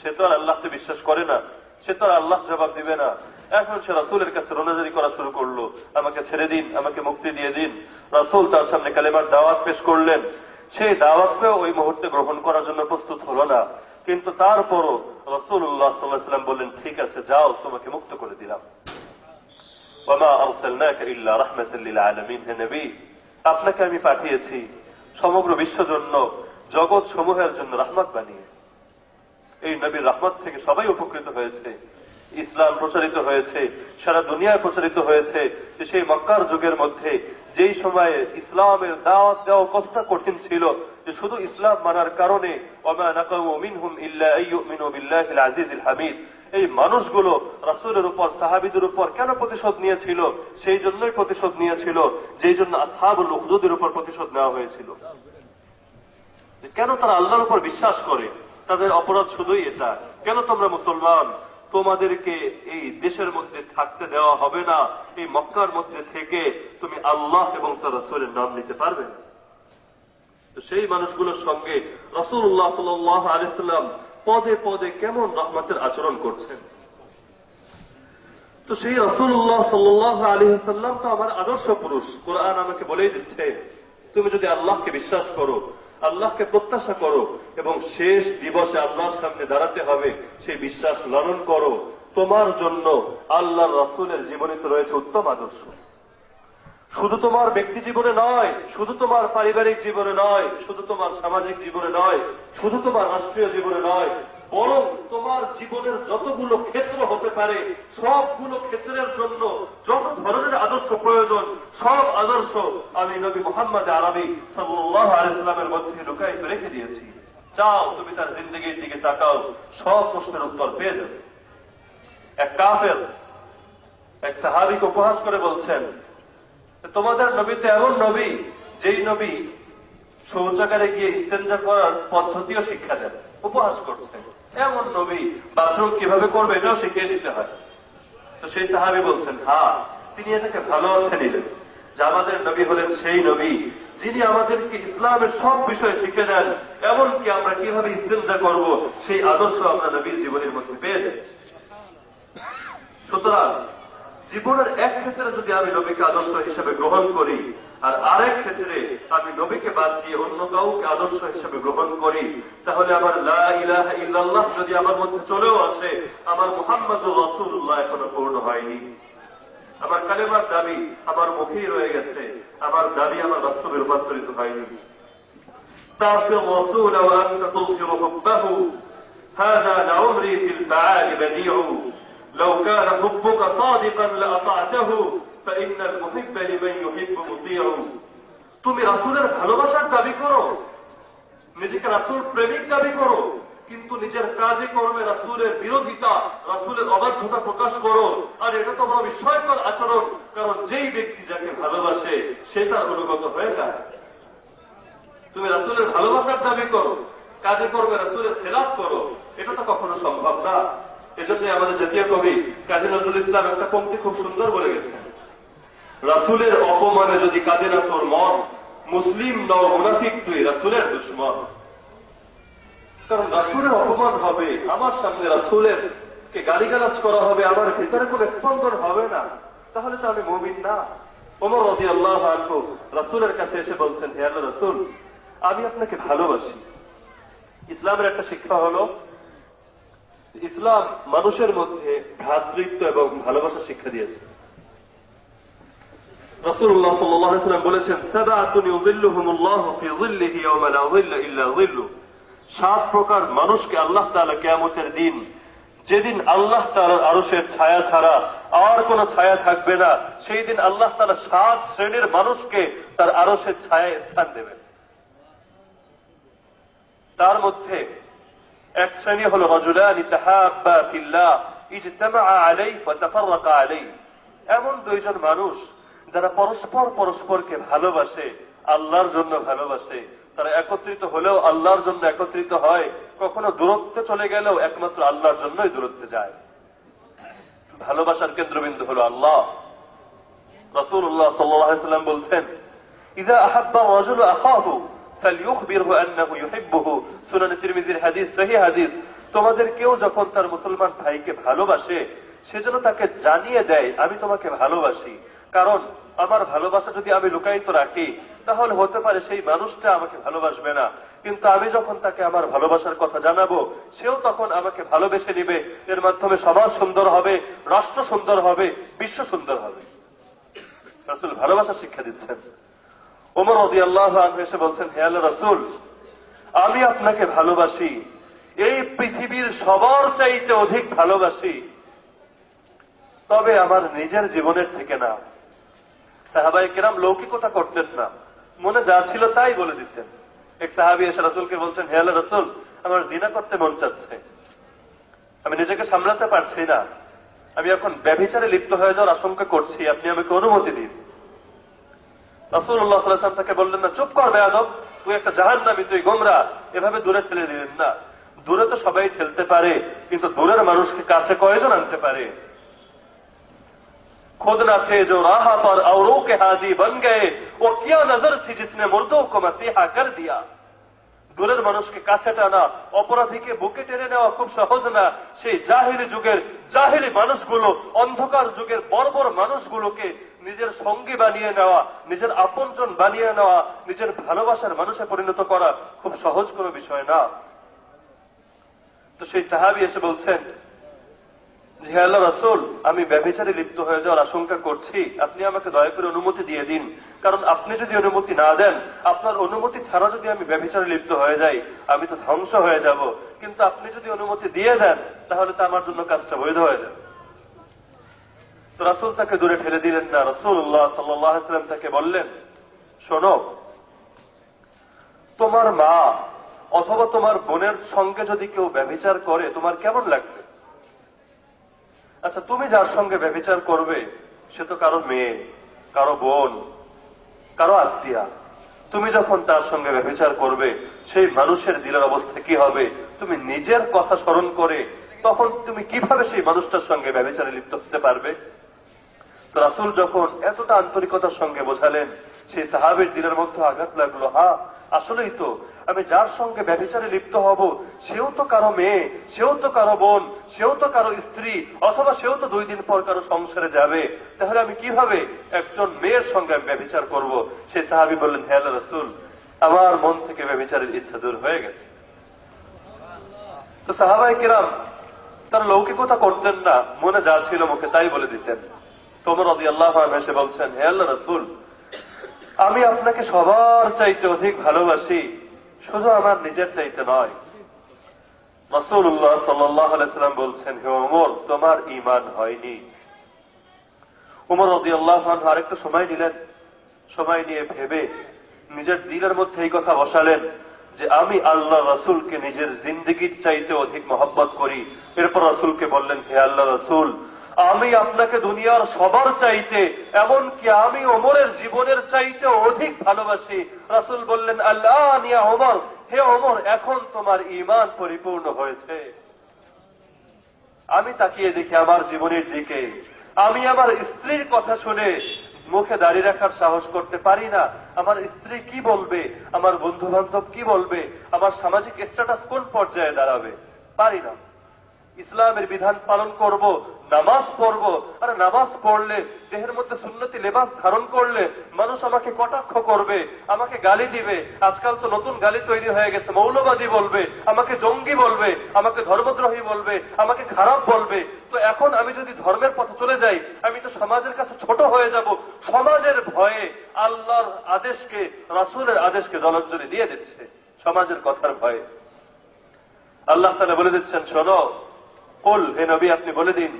সে তো আর আল্লাহকে বিশ্বাস করে না, সে তো আর আল্লাহ জবাব দিবে না। এখন সে রাসুলের কাছে রোনাজারি করা শুরু করল, আমাকে ছেড়ে দিন, আমাকে মুক্তি দিয়ে দিন। রাসুল তার সামনে কালেমার দাওয়াত পেশ করলেন। সেই দাওয়াতকে ওই মুহূর্তে গ্রহণ করার জন্য প্রস্তুত হলো না। কিন্তু তারপরও রসুল্লাহ সাল্লাহাম বললেন, ঠিক আছে, যাও, তোমাকে মুক্ত করে দিলাম। আপনাকে আমি পাঠিয়েছি সমগ্র বিশ্ব জন্য জগৎ সমূহের জন্য রাহমত বানিয়ে। এই নবীর রাহমত থেকে সবাই উপকৃত হয়েছে। ইসলাম প্রচারিত হয়েছে, সারা দুনিয়ায় প্রচারিত হয়েছে, যে সেই মক্কার যুগের মধ্যে যেই সময়ে ইসলামের দাওয়াত দেওয়া কতটা কঠিন ছিল, যে শুধু ইসলাম মানার কারণে হামিদ। এই মানুষগুলো রাসূলের উপর, সাহাবীদের উপর কেন প্রতিশোধ নিয়েছিল? সেই জন্যই প্রতিশোধ নিয়েছিল, যেই জন্য আসহাবুল উখদুদের উপর প্রতিশোধ নেওয়া হয়েছিল। কেন তারা আল্লাহর উপর বিশ্বাস করে? তাদের অপরাধ শুধুই এটা। কেন তোমরা মুসলমান? তোমাদেরকে এই দেশের মধ্যে থাকতে দেওয়া হবে না, এই মক্কার মধ্যে থেকে তুমি আল্লাহ এবং তার রসুলের নাম নিতে পারবে না। সেই মানুষগুলোর সঙ্গে রসুল্লাহ সাল্লাহ আলিয়াল্লাম পদে পদে কেমন রহমতের আচরণ করছেন? তো সেই রসুল্লাহ সাল্লাহ আলী সাল্লাম তো আমার আদর্শ পুরুষ। কোরআন আমাকে বলেই দিচ্ছে, তুমি যদি আল্লাহকে বিশ্বাস করো আল্লাহকে প্রত্যাশা করো এবং শেষ দিবসে আল্লাহর সামনে দাঁড়াতে হবে সেই বিশ্বাস লালন করো। তোমার জন্য আল্লাহ রসুলের জীবনীতে রয়েছে উত্তম আদর্শ। শুধু তোমার ব্যক্তি জীবনে নয়, শুধু তোমার পারিবারিক জীবনে নয়, শুধু তোমার সামাজিক জীবনে নয়, শুধু তোমার রাষ্ট্রীয় জীবনে নয়, বরং তোমার জীবনের যতগুলো ক্ষেত্র হতে পারে, সবগুলো ক্ষেত্রের জন্য যত ধরনের আদর্শ প্রয়োজন সব আদর্শ আমি নবী মোহাম্মদ আরবি সাল্লাহ আলাইসলামের মধ্যে লুকায়িত রেখে দিয়েছি। চাও, তুমি তার জিন্দগির দিকে তাকাও, সব প্রশ্নের উত্তর পেয়ে যাবে। এক কাফের, এক সাহাবিকে উপহাস করে বলছেন তোমাদের নবীতে এমন নবী, যেই নবী শৌচাগারে গিয়ে ইস্তেঞ্জা করার পদ্ধতিও শিক্ষা দেন, উপহাস করছে। এমন নবী বাথরুম কীভাবে করবে এটাও শিখিয়ে দিতে হয়। তো সেই সাহাবি বলছেন হ্যাঁ তিনি এটাকে ভালো অর্থে নিলেন যে আমাদের নবী হলেন সেই নবী যিনি আমাদেরকে ইসলামের সব বিষয় শিখে দেন, এমনকি আমরা কীভাবে ইস্তেঞ্জা করব সেই আদর্শ আমরা নবীর জীবনের মধ্যে পেয়ে যাই। সুতরাং জীবনের এক ক্ষেত্রে যদি আমি নবীকে আদর্শ হিসেবে গ্রহণ করি, আর আরেক ক্ষেত্রে আমি নবীকে বাদ দিয়ে অন্য কাউকে আদর্শ হিসেবে গ্রহণ করি, তাহলে আমার ইল্লাল্লাহ যদি আমার মধ্যে চলেও আসে, আমার মোহাম্মদুর রসুল্লাহ এখনও পূর্ণ হয়নি। আমার কালেমার দাবি আমার মুখেই রয়ে গেছে আমার দাবি আমার বাস্তবে রূপান্তরিত হয়নি تعصي الرسول وأنت تظهر حبه هذا لعمري في الفعال بديع لو كان حبك صادقا لأطعته فإن المحب لمن يحب مطيع তুমি রাসুলের ভালোবাসার দাবি করো নিজেকে রাসুল প্রেমিক দাবি করো কিন্তু নিজের কাজে কর্মে রাসুলের বিরোধিতা, রাসুলের অবাধ্যতা প্রকাশ করো। আর এটা তো বড় বিস্ময়কর আচরণ, কারণ যেই ব্যক্তি যাকে ভালোবাসে, সে তার অনুগত হয়ে যায়। তুমি রাসুলের ভালোবাসার দাবি করো, কাজে কর্মে রাসুলের খেলাফ করো, এটা তো কখনো সম্ভব না। এজন্য আমাদের জাতীয় কবি কাজী নজরুল ইসলাম একটা পঙ্ক্তি খুব সুন্দর বলে গেছেন। রাসুলের অপমানে যদি কাঁদে না তোর মন, মুসলিম নও মুনাফিক তুই রাসুলের দুশ্মন। কারণ রাসুলের অপমান হবে, আমার সামনে রাসুলের কে গালিগালাজ করা হবে, আমার ভিতরে কোন স্পন্দন হবে না। তাহলে তো আমি মুমিন না। ওমর রাজি আল্লাহ রাসুলের কাছে এসে বলছেন, হে আল্লাহ রসুল, আমি আপনাকে ভালোবাসি। ইসলামের একটা শিক্ষা হলো, ইসলাম মানুষের মধ্যে ভ্রাতৃত্ব এবং ভালোবাসা শিক্ষা দিয়েছে। রসুল্লাহ সাল্লাম বলেছেন সাত প্রকার মানুষকে আল্লাহ তালা কেয়ামতের দিন, যেদিন আল্লাহ তালার আরসের ছায়া ছাড়া আর কোন ছায়া থাকবে না, সেই দিন আল্লাহ তালা সাত শ্রেণির মানুষকে তার আরসের ছায়ায় স্থান দেবেন। তার মধ্যে এক শ্রেণি হল, রজুলানি তাহাব্বা ফিল্লাহ, ইজতামা আলাই ওয়া তাফাররাকা আলাই এমন দুইজন মানুষ যারা পরস্পর পরস্পরকে ভালোবাসে, আল্লাহর জন্য ভালোবাসে তারা একত্রিত হলেও আল্লাহর জন্য একত্রিত হয়, কখনো দূরত্বে চলে গেলেও একমাত্র আল্লাহর জন্যই দূরত্বে যায়। ভালোবাসার কেন্দ্রবিন্দু হল আল্লাহ। রসুল্লাহ সাল্লাম বলছেন, ইদা আহাব্বা সহিহ হাদিস, তোমাদের কেউ যখন তার মুসলমান ভাইকে ভালোবাসে সেজন্য তাকে জানিয়ে দেয়, আমি তোমাকে ভালোবাসি। কারণ আমার ভালোবাসা যদি আমি লুকায়িত রাখি, তাহলে হতে পারে সেই মানুষটা আমাকে ভালোবাসবে না। কিন্তু আমি যখন তাকে আমার ভালোবাসার কথা জানাব, সেও তখন আমাকে ভালোবেসে নিবে। এর মাধ্যমে সমাজ সুন্দর হবে, রাষ্ট্র সুন্দর হবে, বিশ্ব সুন্দর হবে। রসুল ভালোবাসা শিক্ষা দিচ্ছেন। ওমর রদি আল্লাহ এসে বলছেন, হে আল্লাহ রসুল, আমি আপনাকে ভালোবাসি। এই পৃথিবীর সবার চাইতে অধিক ভালোবাসি। তবে আমার নিজের জীবনের থেকে না। সাহাবাই কেরাম লৌকিকতা করতেন না। মনে যা ছিল তাই বলে দিতেন। এক সাহাবি এসে রসুলকে বলছেন, হে আল্লাহ রসুল, আমার দিনা করতে মন চাচ্ছে। আমি নিজেকে সামলাতে পারছি না। আমি এখন ব্যভিচারে লিপ্ত হয়ে যাওয়ার আশঙ্কা করছি। আপনি আমাকে অনুমতি দিন। রসুল্লাহ তাকে বললেন, না, চুপ কর বেয়াদব। তুই একটা জাহান নামি তুই গোমরা। এভাবে দূরে ফেলে দিলেন না। দূরে তো সবাই ঠেলতে পারে, কিন্তু দূরের মানুষকে কাছে কয়জন আনতে পারে? खुद न थे जो राह पर औरों के हाजी बन गए वो क्या नजर थी जिसने मुर्दों को मसीहा कर दिया দূরের মানুষকে কাছে টানা অপরাধীকে বুকে টেনে নেওয়া খুব সহজ না সেই জাহিলি যুগের জাহিলি মানুষগুলো অন্ধকার যুগের বর্বর মানুষগুলোকে নিজের সঙ্গী বানিয়ে নেওয়া নিজের আপনজন বানিয়ে নেওয়া নিজের ভালোবাসার মানুষে পরিণত করা খুব সহজ কোনো বিষয় না তো সেই সাহাবি এসে বলছেন যে আল্লাহ রসুল, আমি ব্যবচারে লিপ্ত হয়ে যাওয়ার আশঙ্কা করছি। আপনি আমাকে দয়া করে অনুমতি দিয়ে দিন। কারণ আপনি যদি অনুমতি না দেন, আপনার অনুমতি ছাড়া যদি আমি ব্যবচারে লিপ্ত হয়ে যাই, আমি তো ধ্বংস হয়ে যাব। কিন্তু আপনি যদি অনুমতি দিয়ে দেন, তাহলে তো আমার জন্য কাজটা বৈধ হয়ে যাবে। তো রাসুল তাকে দূরে ঠেলে দিলেন না। রসুল্লাহ সাল্লাম তাকে বললেন, শোনো, তোমার মা অথবা তোমার বোনের সঙ্গে যদি কেউ ব্যবচার করে, তোমার কেমন লাগবে? আচ্ছা তুমি যার সঙ্গে ব্যবচার করবে, সে তো কারও মেয়ে, কারও বোন, কারও আত্মীয়া। তুমি যখন তার সঙ্গে ব্যবচার করবে, সেই মানুষের দিলের অবস্থা কি হবে? তুমি নিজের কথা স্মরণ করে তখন তুমি কীভাবে সেই মানুষটার সঙ্গে ব্যবচারে লিপ্ত হতে পারবে? তো রাসুল যখন এতটা আন্তরিকতার সঙ্গে বোঝালেন, সেই সাহাবের দিনের মধ্যে আঘাত লাগল, হা, আসলেই তো আমি যার সঙ্গে ব্যবচারে লিপ্ত হব, সেও তো কারও মেয়ে, সেও তো কারও বোন, সেও তো কারও স্ত্রী, অথবা সেও তো দুই দিন পর কারও সংসারে যাবে। তাহলে আমি কীভাবে একজন মেয়ের সঙ্গে আমি ব্যবচার করব? সেই সাহাবি বললেন হ্যাঁ রসুল, আমার মন থেকে ব্যবচারের ইচ্ছা দূর হয়ে গেছে। তো সাহাবাই কিরাম, তার লৌকিকতা করতেন না, মনে যা ছিল মুখে তাই বলে দিতেন। তোমর অদি আল্লাহ এসে বলছেন, হে আল্লাহ রসুল, আমি আপনাকে সবার চাইতে অধিক ভালোবাসি। শুধু আমার নিজের চাইতে নয়। রসুল্লাহ সাল্লাম বলছেন, হে ওমর, তোমার ইমান হয়নি। উমর রদি আল্লাহ আরেকটু সময় নিলেন। সময় নিয়ে ভেবে নিজের দিলের মধ্যে এই কথা বসালেন যে, আমি আল্লাহ রসুলকে নিজের জিন্দগির চাইতে অধিক মহব্বত করি। এরপর রসুলকে বললেন, হে আল্লাহ রসুল আমি আপনাকে দুনিয়ার সবার চাইতে, এমনকি আমি ওমরের জীবনের চাইতে অধিক ভালোবাসি। রাসুল বললেন, আল্লাহ, নিয়া ওমর, হে ওমর, এখন তোমার ইমান পরিপূর্ণ হয়েছে। আমি তাকিয়ে দেখি আমার জীবনের দিকে। আমি আমার স্ত্রীর কথা শুনে মুখে দাঁড়িয়ে রাখার সাহস করতে পারি না। আমার স্ত্রী কি বলবে? আমার বন্ধু বান্ধব কি বলবে? আমার সামাজিক স্ট্যাটাস কোন পর্যায়ে দাঁড়াবে? পারি না। ইসলামের বিধান পালন করব, নামাজ পড়ব। আর নামাজ পড়লে, দেহের মধ্যে সুন্নতি লেবাস ধারণ করলে মানুষ আমাকে কটাক্ষ করবে, আমাকে গালি দিবে। আজকাল তো নতুন গালি তৈরি হয়ে গেছে, মৌলবাদী বলবে, আমাকে জঙ্গি বলবে, আমাকে ধর্মদ্রোহী বলবে, আমাকে খারাপ বলবে। তো এখন আমি যদি ধর্মের পথে চলে যাই, আমি তো সমাজের কাছে ছোট হয়ে যাব। সমাজের ভয়ে আল্লাহর আদেশকে, রাসুলের আদেশকে জলজ্জলি দিয়ে দিচ্ছে। সমাজের কথার ভয়ে। আল্লাহ তালা বলে দিচ্ছেন, শোনো কুল হে নবী আপনি বলে দিন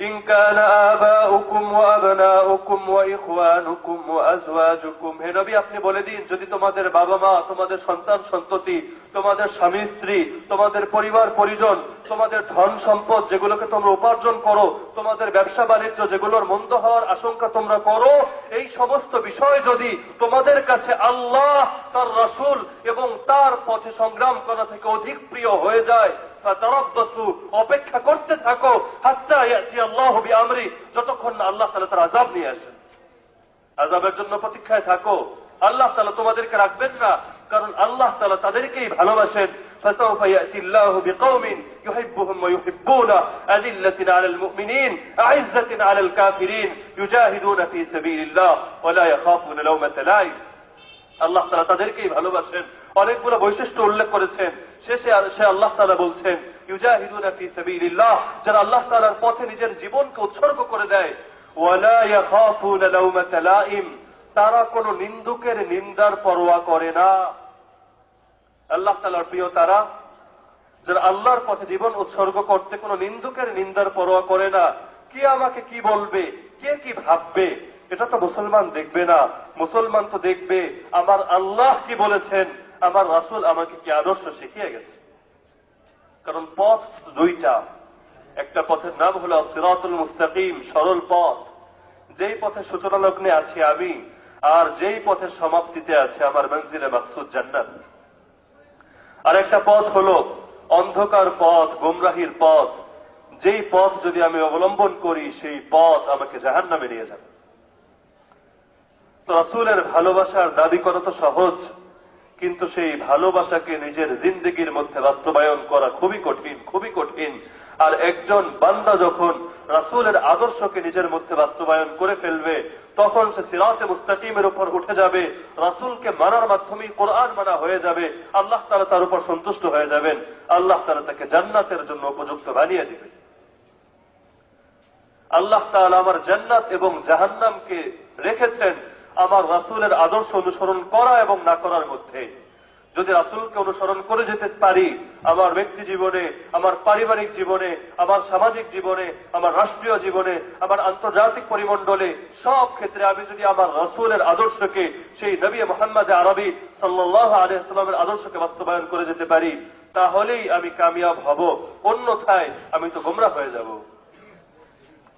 إن كان آباؤكم وأبناؤكم وإخوانكم وأزواجكم হে নবী আপনি বলে দিন যদি তোমাদের বাবা মা তোমাদের সন্তান সন্ততি তোমাদের স্বামী স্ত্রী তোমাদের পরিবার পরিজন তোমাদের ধন সম্পদ যেগুলোকে তোমরা উপার্জন করো তোমাদের ব্যবসা বাণিজ্য যেগুলোর মন্দ হওয়ার আশঙ্কা তোমরা করো এই সমস্ত বিষয় যদি তোমাদের কাছে আল্লাহ তার রাসূল এবং তার পথে সংগ্রাম করা থেকে অধিক প্রিয় হয়ে যায় ফাতারাব্বাসু, অপেক্ষা করতে থাকো হাত্তা ইয়াতি আল্লাহু বিআমরি যতক্ষণ না আল্লাহ তাআলা তার আযাব নিয়ে আসেন আযাবের জন্য প্রতীক্ষায় থাকো আল্লাহ তাআলা তোমাদেরকে রাখবেন না কারণ আল্লাহ তাআলা তাদেরকেই ভালোবাসেন فسوف يأتي الله بقوم يحبهم ويحبونه أذلة على المؤمنين أعزة على الكافرين يجاهدون في سبيل الله ولا يخافون لومة لائم আল্লাহ তালা তাদেরকেই ভালোবাসেন অনেকগুলো বৈশিষ্ট্য উল্লেখ করেছেন। শেষে সে আল্লাহ তালা বলছেন, ইউজাহিদুনা ফি সাবিলিল্লাহ যারা আল্লাহ তাআলার পথে নিজের জীবনকে উৎসর্গ করে দেয়। ওয়ালা তারা কোন নিন্দুকের নিন্দার পরোয়া করে না। আল্লাহ তাআলার প্রিয় তারা, যারা আল্লাহর পথে জীবন উৎসর্গ করতে কোন নিন্দুকের নিন্দার পরোয়া করে না, কে আমাকে কি বলবে? কে কি ভাববে? এটা তো মুসলমান দেখবে না। মুসলমান তো দেখবে, আমার আল্লাহ কি বলেছেন? আমার রাসূল আমাকে কি আদর্শ শিখিয়ে গেছে? কারণ পথ দুইটা। একটা পথের নাম হলো সিরাতুল মুস্তাকিম, সরল পথ। যেই পথে সূচনা লগ্নে আছি আমি, আর যেই পথের সমাপ্তিতে আছে আমার মঞ্জিলে মাকসুদ জান্নাত। আর একটা পথ হলো অন্ধকার পথ, গুমরাহির পথ। যেই পথ যদি আমি অবলম্বন করি, সেই পথ আমাকে জাহান নামে নিয়ে যাবে। তো রাসূলের ভালোবাসার দাবি করা তো সহজ। কিন্তু সেই ভালোবাসাকে নিজের জিন্দগির মধ্যে বাস্তবায়ন করা খুবই কঠিন খুবই কঠিন। আর একজন বান্দা যখন রাসূলের আদর্শকে নিজের মধ্যে বাস্তবায়ন করে ফেলবে, তখন সে সিরাতে মুস্তাকিমের উপর উঠে যাবে, রাসূলকে মানার মাধ্যমে কোরআন মানা হয়ে যাবে, আল্লাহ তাআলা তার উপর সন্তুষ্ট হয়ে যাবেন, আল্লাহ তাআলা তাকে জান্নাতের জন্য উপযুক্ত বানিয়ে দিবে। আল্লাহ তাআলা আমার জান্নাত এবং জাহান্নামকে রেখেছেন আমার রাসূলের আদর্শ অনুসরণ করা এবং না করার মধ্যে। যদি রাসূলকে অনুসরণ করে যেতে পারি, আমার ব্যক্তি জীবনে, আমার পারিবারিক জীবনে, আমার সামাজিক জীবনে, আমার রাষ্ট্রীয় জীবনে, আমার আন্তর্জাতিক পরিমণ্ডলে, সব ক্ষেত্রে আমি যদি আমার রাসূলের আদর্শকে, সেই নবী মোহাম্মদ আরবি সাল্লাল্লাহু আলাইহি সাল্লামের আদর্শকে বাস্তবায়ন করে যেতে পারি, তাহলেই আমি কামিয়াব হব। অন্যথায় আমি তো গোমরা হয়ে যাব।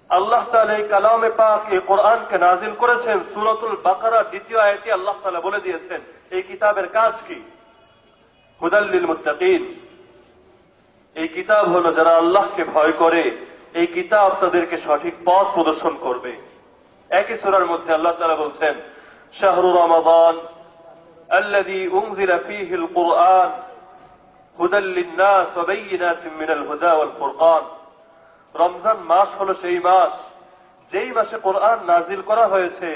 আল্লাহ তাআলা এই কালামে পাক এই কোরআনকে নাজিল করেছেন সূরাতুল বাকারা দ্বিতীয় আয়াতে আল্লাহ তাআলা বলে দিয়েছেন এই কিতাবের কাজ কি হুদাল্লিল মুত্তাকিন এই কিতাব হলো যারা আল্লাহকে ভয় করে এই কিতাব তাদেরকে সঠিক পথ প্রদর্শন করবে একই সূরার মধ্যে আল্লাহ তাআলা বলছেন শাহরু রমাদান الذي أنزل فيه القرآن هدى للناس وبينات من الهدى والفرقان রমজান মাস হলো সেই মাস, যেই মাসে কোরআন নাজিল করা হয়েছে,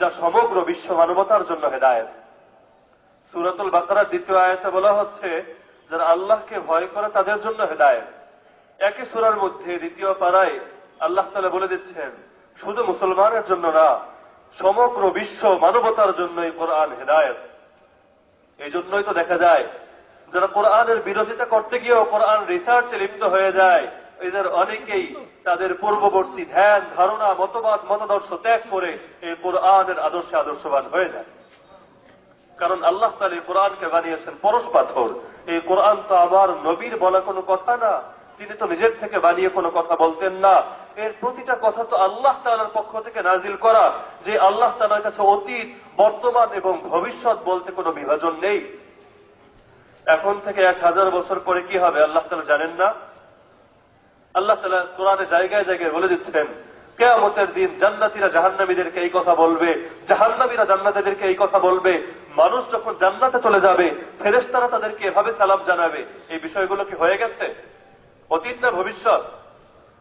যা সমগ্র বিশ্ব মানবতার জন্য হেদায়ত। সুরাতুল বাকারার দ্বিতীয় আয়াতে বলা হচ্ছে, যারা আল্লাহকে ভয় করে তাদের জন্য হেদায়ত। একই সুরার মধ্যে দ্বিতীয় পাড়ায় আল্লাহ তালা বলে দিচ্ছেন, শুধু মুসলমানের জন্য না, সমগ্র বিশ্ব মানবতার জন্যই কোরআন হেদায়ত। এই জন্যই তো দেখা যায়, যারা কোরআনের বিরোধিতা করতে গিয়েও কোরআন রিসার্চে লিপ্ত হয়ে যায় এদের অনেকেই তাদের পূর্ববর্তী ধ্যান, ধারণা, মতবাদ, মতাদর্শ ত্যাগ করে এই কোরআনের আদর্শে আদর্শবান হয়ে যায়। কারণ আল্লাহ তালা কোরআনকে বানিয়েছেন পরশ পাথর। এই কোরআন তো আমার নবীর বলা কোনো কথা না। তিনি তো নিজের থেকে বানিয়ে কোনো কথা বলতেন না। এর প্রতিটা কথা তো আল্লাহ তালার পক্ষ থেকে নাজিল করা। যে আল্লাহ তালার কাছে অতীত, বর্তমান এবং ভবিষ্যৎ বলতে কোনো বিভাজন নেই। এখন থেকে এক হাজার বছর পরে কি হবে, আল্লাহ তালা জানেন না। আল্লাহ তালা কোরআনে জায়গায় জায়গায় বলে দিচ্ছেন, কেয়ামতের দিন জান্নাতিরা জাহান্নামীদেরকে এই কথা বলবে, জাহান্নামীরা জান্নাতীদেরকে এই কথা বলবে, মানুষ যখন জান্নাতে চলে যাবে, ফেরেশতারা তাদেরকে এভাবে সালাম জানাবে, এই বিষয়গুলো কি হয়ে গেছে? অতীত না ভবিষ্যৎ?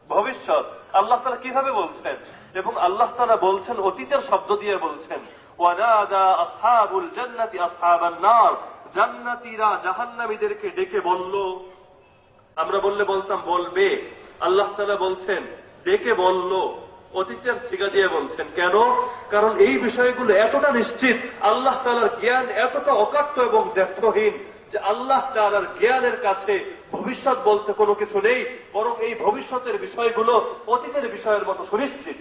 ভবিষ্যৎ। আল্লাহ তালা কীভাবে বলছেন? এবং আল্লাহ তালা বলছেন অতীতের শব্দ দিয়ে বলছেন জান্নাতীরা জাহান্নামীদেরকে ডেকে বলল, আমরা বললে বলতাম বলবে আল্লাহ তালা বলছেন, ডেকে বলল। অতীতের সিগা দিয়ে বলছেন, কেন? কারণ এই বিষয়গুলো এতটা নিশ্চিত, আল্লাহ তালার জ্ঞান এতটা অকাট্য এবং ব্যর্থহীন যে আল্লাহ তালার জ্ঞানের কাছে ভবিষ্যৎ বলতে কোনো কিছু নেই, বরং এই ভবিষ্যতের বিষয়গুলো অতীতের বিষয়ের মতো সুনিশ্চিত।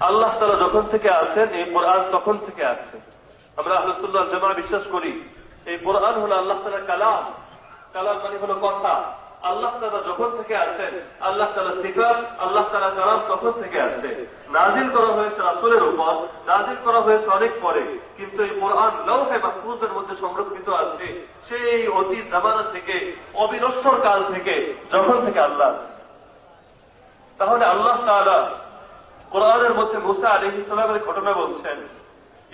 আল্লাহ তালা যখন থেকে আছেন এই কোরআন তখন থেকে আছে আমরা আহলুল্লাহ জামা বিশ্বাস করি, এই কোরআন হলো আল্লাহ তালা কালাম। কালাম মানে হলো কথা। আল্লাহ তালা যখন থেকে আছেন আল্লাহ তালা সিফাত, আল্লাহ তালা কালাম তখন থেকে আছে নাজিল করা হয়েছে রাসুলের উপর নাজিল করা হয়েছে অনেক পরে। কিন্তু এই কোরআন লৌহে মাহফুজের মধ্যে সংরক্ষিত আছে। সেই অতীত জামানা থেকে, অবিনশ্বর কাল থেকে, যখন থেকে আল্লাহ তাহলে আল্লাহ তাআলা কোরআনের মধ্যে মুসা আলহ ইসলামের ঘটনা বলছেন,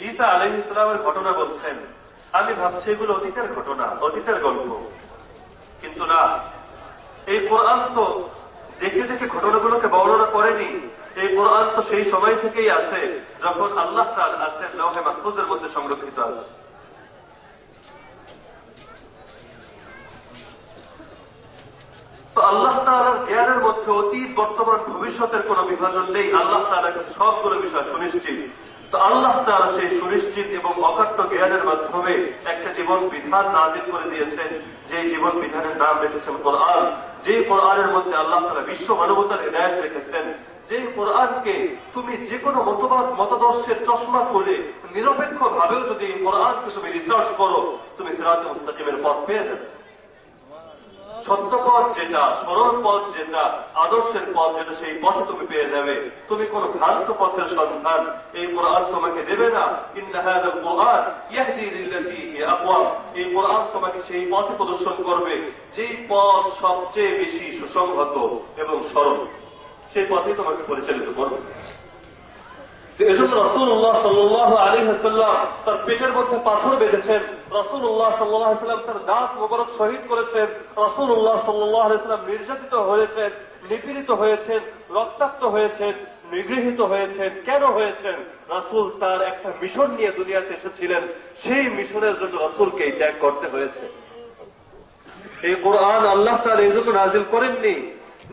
ঈসা আলহ ইসলামের ঘটনা বলছেন। আমি ভাবছি এগুলো অতীতের ঘটনা, অতীতের গল্প। কিন্তু না। এই কোরআন তো দেখে দেখে ঘটনাগুলোকে বর্ণনা করেনি। এই কোরআন তো সেই সময় থেকেই আছে যখন আল্লাহ তাল আছেন, লৌহে মাহফুজের মধ্যে সংরক্ষিত আছে। তো আল্লাহ তালার জ্ঞানের মধ্যে অতীত, বর্তমান, ভবিষ্যতের কোন বিভাজন নেই। আল্লাহ কাছে সবগুলো বিষয় সুনিশ্চিত। তো আল্লাহ তালা সেই সুনিশ্চিত এবং অকাট্য জ্ঞানের মাধ্যমে একটা জীবন বিধান নাজিল করে দিয়েছেন। যে জীবন বিধানের নাম রেখেছেন কোরআন। যে কোরআনের মধ্যে আল্লাহ তালা বিশ্ব মানবতার হৃদায়ত রেখেছেন। যে কোরআনকে তুমি যে কোনো মতবাদ, মতাদর্শের চশমা খুলে নিরপেক্ষ ভাবেও যদি এই কোরআনকে তুমি রিসার্চ করো, তুমি সিরাজ মুস্তাকিমের পথ পেয়ে যাবে। সত্য পথ যেটা, সরল পথ যেটা, আদর্শের পথ যেটা, সেই পথে তুমি পেয়ে যাবে। তুমি কোন ভ্রান্ত পথের সন্ধান এই কোরআন তোমাকে দেবে না। এই কোরআন তোমাকে সেই পথে প্রদর্শন করবে, যেই পথ সবচেয়ে বেশি সুসংহত এবং সরল। সেই পথে তোমাকে পরিচালিত করবে। এজন্য রসুল্লাহ সাল্লাহ আলী হাসাল্লাম তার পেটের মধ্যে পাথর বেঁধেছেন রসুল্লাহ সাল্লাহ সাল্লাম তার দাঁত মোবারক শহীদ করেছেন রসুল্লাহ সাল্লাহ সাল্লাম নির্যাতিত হয়েছেন, নিপীড়িত হয়েছেন, রক্তাক্ত হয়েছেন, নিগৃহীত হয়েছেন। কেন হয়েছেন? রাসুল তার একটা মিশন নিয়ে দুনিয়াতে এসেছিলেন, সেই মিশনের জন্য রসুলকে ত্যাগ করতে হয়েছে। এই কোরআন আল্লাহ তার এই জন্য নাজিল করেননি।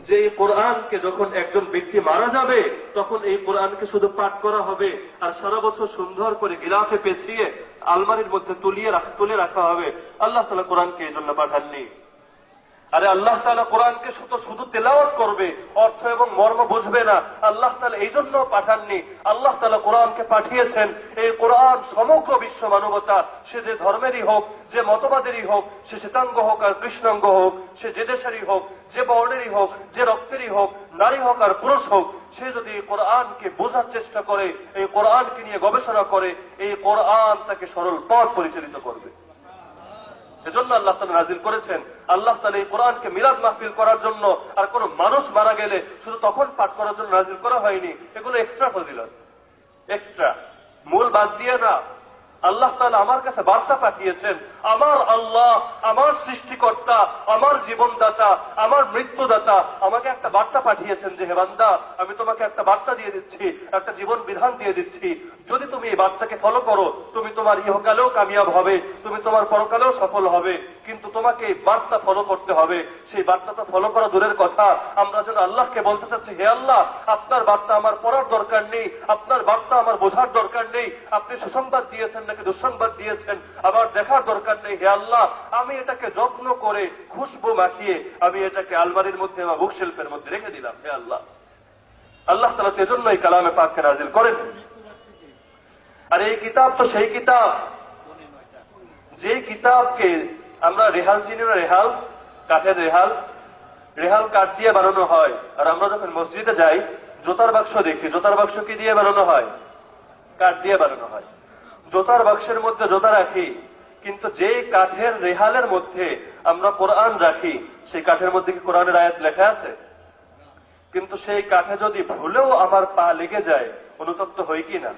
যে এই কোরআনকে যখন একজন ব্যক্তি মারা যাবে, তখন এই কোরআনকে শুধু পাঠ করা হবে আর সারা বছর সুন্দর করে গিলাফে পেছিয়ে আলমারির মধ্যে তুলিয়ে তুলে রাখা হবে। আল্লাহ তালা কোরআনকে এই জন্য পাঠাননি। আরে আল্লাহ তালা কোরআনকে শুধু শুধু তেলাওয়াত করবে, অর্থ এবং মর্ম বুঝবে না। আল্লাহ তালা এই জন্য পাঠাননি। আল্লাহ তালা কোরআনকে পাঠিয়েছেন। এই কোরআন সমগ্র বিশ্ব মানবতা, সে যে ধর্মেরই হোক, যে মতবাদেরই হোক, সে শ্বেতাঙ্গ হোক আর কৃষ্ণাঙ্গ হোক, সে যে দেশেরই হোক, যে বর্ণেরই হোক, যে রক্তেরই হোক, নারী হোক আর পুরুষ হোক, সে যদি এই কোরআনকে বোঝার চেষ্টা করে, এই কোরআনকে নিয়ে গবেষণা করে, এই কোরআন তাকে সরল পথ পরিচালিত করবে। এজন্য আল্লাহ তালা নাজিল করেছেন, আল্লাহ তালা এই কোরআনকে মিলাদ মাহফিল করার জন্য আর কোন মানুষ মারা গেলে শুধু তখন পাঠ করার জন্য নাজিল করা হয়নি। এগুলো এক্সট্রা ফজিলত। এক্সট্রা মূল বাদ দিয়ে না। আল্লাহ তালা আমার কাছে বার্তা পাঠিয়েছেন, আমার আল্লাহ, আমার সৃষ্টিকর্তা, আমার জীবনদাতা, আমার মৃত্যুদাতা আমাকে একটা বার্তা পাঠিয়েছেন যে হেবান্দা আমি তোমাকে একটা বার্তা দিয়ে দিচ্ছি, একটা জীবন বিধান দিয়ে দিচ্ছি। যদি তুমি এই বার্তাকে ফলো করো, তুমি তোমার ইহকালেও কামিয়াব হবে, তুমি তোমার পরকালেও সফল হবে, কিন্তু তোমাকে এই বার্তা ফলো করতে হবে। সেই বার্তাটা ফলো করা দূরের কথা। আমরা যেন আল্লাহকে বলতে চাচ্ছি, হে আল্লাহ, আপনার বার্তা আমার পড়ার দরকার নেই, আপনার বার্তা আমার বোঝার দরকার নেই, আপনি সুসংবাদ দিয়েছেন নাকি দুঃসংবাদ দিয়েছেন আবার দেখার দরকার নেই, হে আল্লাহ, আমি এটাকে যত্ন করে খুশবু মাখিয়ে আমি এটাকে আলমারির মধ্যে বা বুক শিল্পের মধ্যে রেখে দিলাম, হে আল্লাহ। আল্লাহ তালা সেজন্য এই কালামে পাককে নাজিল করেন। আর এই কিতাব তো সেই কিতাব। যে কিতাবকে আমরা রেহাল চিনি না, রেহাল? কাঠের রেহাল? রেহাল কাঠ দিয়ে বানানো হয়। আর আমরা যখন মসজিদে যাই, জোতার বাক্স দেখি, জোতার বাক্স কি দিয়ে বানানো হয়? কাঠ দিয়ে বানানো হয়। জোতার বাক্সের মধ্যে জোতা রাখি, কিন্তু যে কাঠের রেহালের মধ্যে আমরা কোরআন রাখি, সেই কাঠের মধ্যে কি কোরআনের আয়াত লেখা আছে? কিন্তু সেই কাঠে যদি ভুলেও আমার পা লেগে যায়, অনুতপ্ত হই কি না?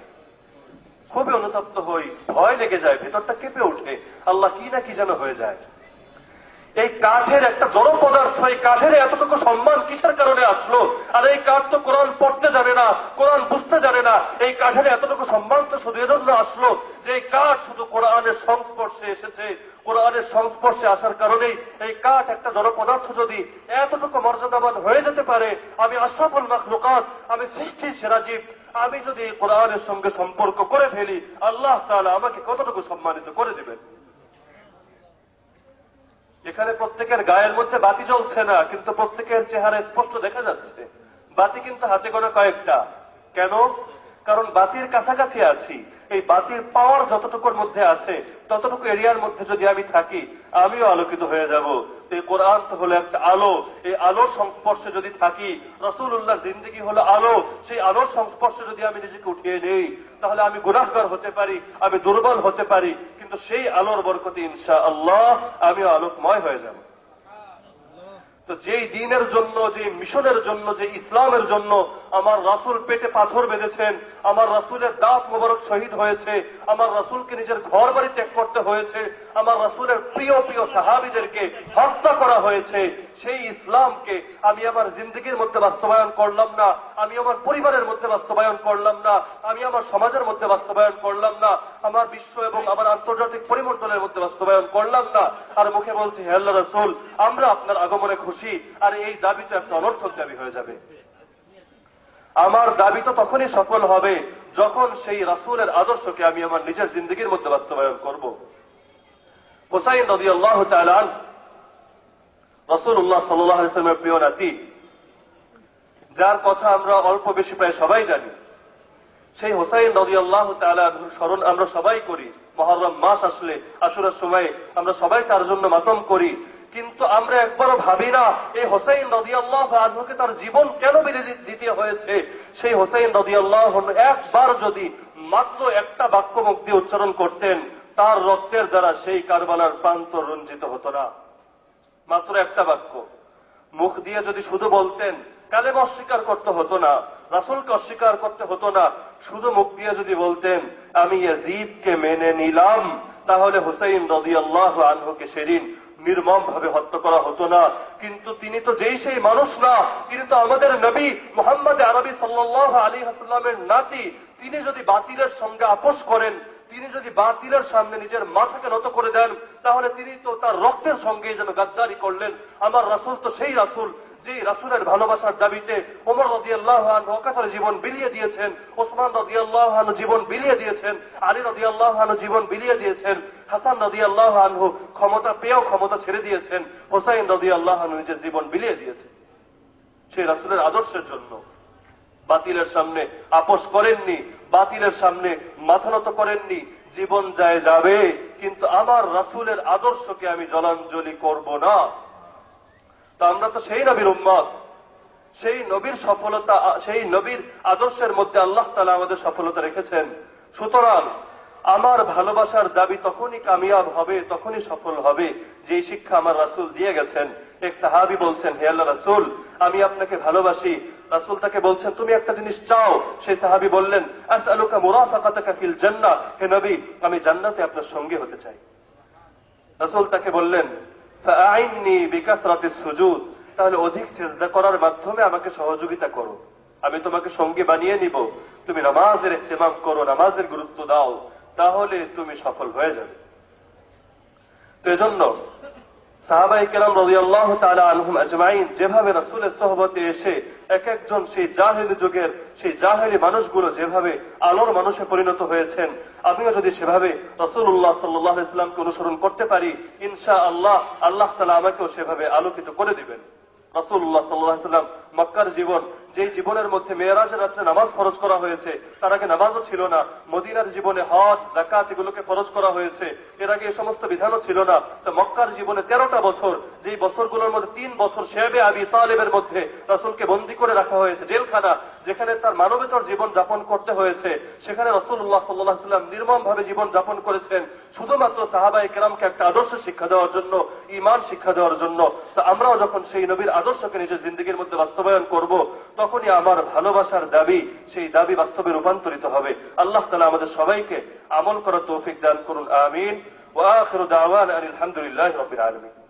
খুবই অনুতপ্ত হই, ভয় লেগে যায়, ভেতরটা কেঁপে উঠে আল্লাহ কি না কি যেন হয়ে যায়। এই কাঠের একটা জড় পদার্থ, এই কাঠের এতটুকু সম্মান কিসের কারণে আসলো? আর এই কাঠ তো কোরআন পড়তে জানে না, কোরআন বুঝতে জানে না, এই কাঠের এতটুকু সম্মান তো শুধু এজন্য আসলো যে এই কাঠ শুধু কোরআনের সংস্পর্শে এসেছে। কোরআনের সংস্পর্শে আসার কারণেই এই কাঠ একটা জড় পদার্থ যদি এতটুকু মর্যাদাবান হয়ে যেতে পারে, আমি আশরাফুল মাখলুকাত, আমি সৃষ্টির সেরা জীব, আমি যদি কোরআনের সঙ্গে সম্পর্ক করে ফেলি, আল্লাহ তাআলা আমাকে কতটুকু সম্মানিত করে দিবেন? এখানে প্রত্যেকের গায়ের মধ্যে বাতি জ্বলছে না, কিন্তু প্রত্যেকের চেহারা স্পষ্ট দেখা যাচ্ছে। বাতি কিন্তু হাতে গোনা কয়েকটা। কেন? কারণ বাতির কাছাকাছি আছি। এই বাতির পাওয়ার যতটুকুর মধ্যে আছে, ততটুকু এরিয়ার মধ্যে যদি আমি থাকি, আমিও আলোকিত হয়ে যাব। এই কোরআন তো হলো একটা আলো। এই আলোর সংস্পর্শে যদি থাকি রসুল্লাহ জিন্দগি হলো আলো। সেই আলোর সংস্পর্শে যদি আমি নিজেকে উঠিয়ে নেই, তাহলে আমি গুনাহগার হতে পারি, আমি দুর্বল হতে পারি। কিন্তু সেই আলোর বরকতে ইনশা আল্লাহ আমিও আলোকময় হয়ে যাব। তো যেই দিনের জন্য যে মিশনের জন্য যে ইসলামের জন্য আমার রাসুল পেটে পাথর বেঁধেছেন, আমার রাসুলের দাঁত মোবারক শহীদ হয়েছে, আমার রাসুলকে নিজের ঘর বাড়ি ত্যাগ করতে হয়েছে, আমার রাসুলের প্রিয় প্রিয় সাহাবিদেরকে হত্যা করা হয়েছে, সেই ইসলামকে আমি আমার জিন্দগির মধ্যে বাস্তবায়ন করলাম না, আমি আমার পরিবারের মধ্যে বাস্তবায়ন করলাম না, আমি আমার সমাজের মধ্যে বাস্তবায়ন করলাম না, আমার বিশ্ব এবং আমার আন্তর্জাতিক পরিমণ্ডলের মধ্যে বাস্তবায়ন করলাম না। আর মুখে বলছি, হে আল্লাহ রসুল, আমরা আপনার আগমনে খুশি। আর এই দাবি তো একটা অনর্থক দাবি হয়ে যাবে। আমার দাবি তো তখনই সফল হবে যখন সেই রাসুলের আদর্শকে আমি আমার নিজের জিন্দগির মধ্যে বাস্তবায়ন করব। হোসাইন নদী আল্লাহ তালান রসুল্লাহ সাল্লামের প্রিয় নাতি, যার কথা আমরা অল্প বেশি প্রায় সবাই জানি। সেই হোসাইন নদী আল্লাহ স্মরণ আমরা সবাই করি। মহরম মাস আসলে আসুরের সময় আমরা সবাই তার জন্য মাতম করি। কিন্তু আমরা একবারও ভাবি না, এই হোসাইন নদী আল্লাহ আনহুকে তার জীবন কেন বেড়ে দিতে হয়েছে? সেই হোসাইন নদী আল্লাহ একবার যদি মাত্র একটা বাক্য দিয়ে উচ্চারণ করতেন, তার রক্তের দ্বারা সেই কারবালার প্রান্ত রঞ্জিত হতো না। মাত্র একটা বাক্য। মুখ দিয়ে যদি শুধু বলতেন, কালেম অস্বীকার করতে হতো না, রাসুলকে অস্বীকার করতে হতো না, শুধু মুখ দিয়ে যদি বলতেন, আমি ইয়াজিদকে মেনে নিলাম, তাহলে হুসাইন রদি আল্লাহ আনহুকে সেদিন নির্মম ভাবে হত্যা করা হতো না। কিন্তু তিনি তো যেই সেই মানুষ না, তিনি তো আমাদের নবী মোহাম্মদ আরবি সাল্লাহ আলী হাসাল্লামের নাতি। তিনি যদি বাতিলের সঙ্গে আপোষ করেন তিনি যদি বাতিলের সামনে নিজের মাথাকে নত করে দেন, তাহলে তিনি তো তার রক্তের সঙ্গে যেন গাদ্দারি করলেন। আমার রাসুল তো সেই রাসুল, যে রাসুলের ভালোবাসার দাবিতে ওমর রদি আল্লাহ অকাতার জীবন বিলিয়ে দিয়েছেন, ওসমান রদি আল্লাহ জীবন বিলিয়ে দিয়েছেন, আলী রদি আল্লাহ জীবন বিলিয়ে দিয়েছেন, হাসান রদি আল্লাহ আনহু ক্ষমতা পেয়েও ক্ষমতা ছেড়ে দিয়েছেন, হোসাইন রদি আল্লাহ নিজের জীবন বিলিয়ে দিয়েছেন। সেই রাসুলের আদর্শের জন্য বাতিলের সামনে আপোষ করেননি বাতিলের সামনে মাথানত করেননি, জীবন যায় যাবে, কিন্তু আমার রাসুলের আদর্শকে আমি জলাঞ্জলি করব না। তা আমরা তো সেই নবীর উম্মত। সেই নবীর সফলতা, সেই নবীর আদর্শের মধ্যে আল্লাহ তালা আমাদের সফলতা রেখেছেন। সুতরাং আমার ভালোবাসার দাবি তখনই কামিয়াব হবে, তখনই সফল হবে যে শিক্ষা আমার রাসুল দিয়ে গেছেন। এক সাহাবি বলছেন, হে আল্লাহ রাসুল, আমি আপনাকে ভালোবাসি রাসুল তাকে বলছেন, তুমি একটা জিনিস চাও? সেই সাহাবি বললেন আস আলুকা মুরাফাকাতাকা ফিল জান্নাহ। হে নবী, আমি জান্নাতে আপনার সঙ্গে হতে চাই। রাসুল তাকে বললেন, ফাআইননি বিকাসরাতি সুজুদ। তাহলে অধিক চেষ্টা করার মাধ্যমে আমাকে সহযোগিতা করো। আমি তোমাকে সঙ্গী বানিয়ে নিব। তুমি নামাজের ইস্তেমাম করো, নামাজের গুরুত্ব দাও, তাহলে তুমি সফল হয়ে যাবে। তো এজন্য সাহাবাই কেরাম রবি আল্লাহ তালা আলহম আজমাইন, যেভাবে রাসুলের সহবতে এসে এক একজন সেই জাহেলি যুগের, সেই জাহেলি মানুষগুলো যেভাবে আলোর মানুষে পরিণত হয়েছেন, আমিও যদি সেভাবে রসুল্লাহ সাল্লাহ ইসলামকে অনুসরণ করতে পারি ইনশা আল্লাহ আল্লাহ তালা আমাকেও সেভাবে আলোকিত করে দিবেন। রসুল্লাহ সাল্লাম মক্কার জীবন। যে জীবনের মধ্যে মেয়েরাজের রাত্রে নামাজ ফরজ করা হয়েছে, তার আগে নামাজও ছিল না। মদিনার জীবনে হজ জাকাত এগুলোকে ফরজ করা হয়েছে। এর আগে এই সমস্ত বিধানও ছিল না। তো মক্কার জীবনে তেরোটা বছর, যেই বছরগুলোর মধ্যে তিন বছর শেবে আবি তালেবের মধ্যে রসুলকে বন্দী করে রাখা হয়েছে, জেলখানা, যেখানে তার মানবেতর জীবন যাপন করতে হয়েছে, সেখানে রসুল্লাহ সাল্লাহ সাল্লাম নির্মম ভাবে জীবন যাপন করেছেন, শুধুমাত্র সাহাবাই কেরামকে একটা আদর্শ শিক্ষা দেওয়ার জন্য ইমান শিক্ষা দেওয়ার জন্য। তো আমরাও যখন সেই নবীর আদর্শকে নিজের জিন্দগির মধ্যে বাস্তবায়ন করব, তখনই আমার ভালোবাসার দাবি সেই দাবি বাস্তবে রূপান্তরিত হবে। আল্লাহ তালা আমাদের সবাইকে আমল করার তৌফিক দান করুন, আমিন। ওয়া আখির দাওয়ান আলহামদুলিল্লাহ রাব্বিল আলামিন।